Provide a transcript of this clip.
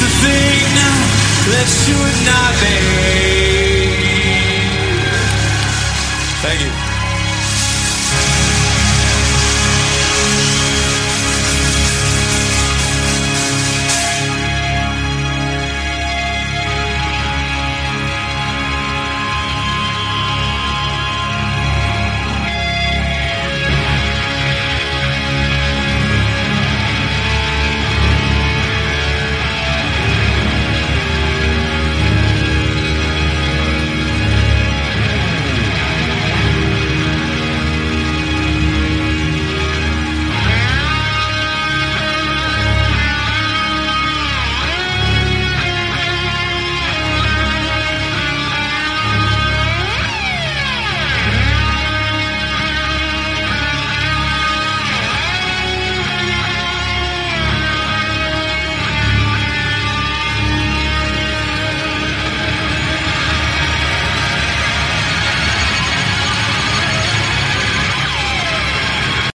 the thing that should not be. Thank you.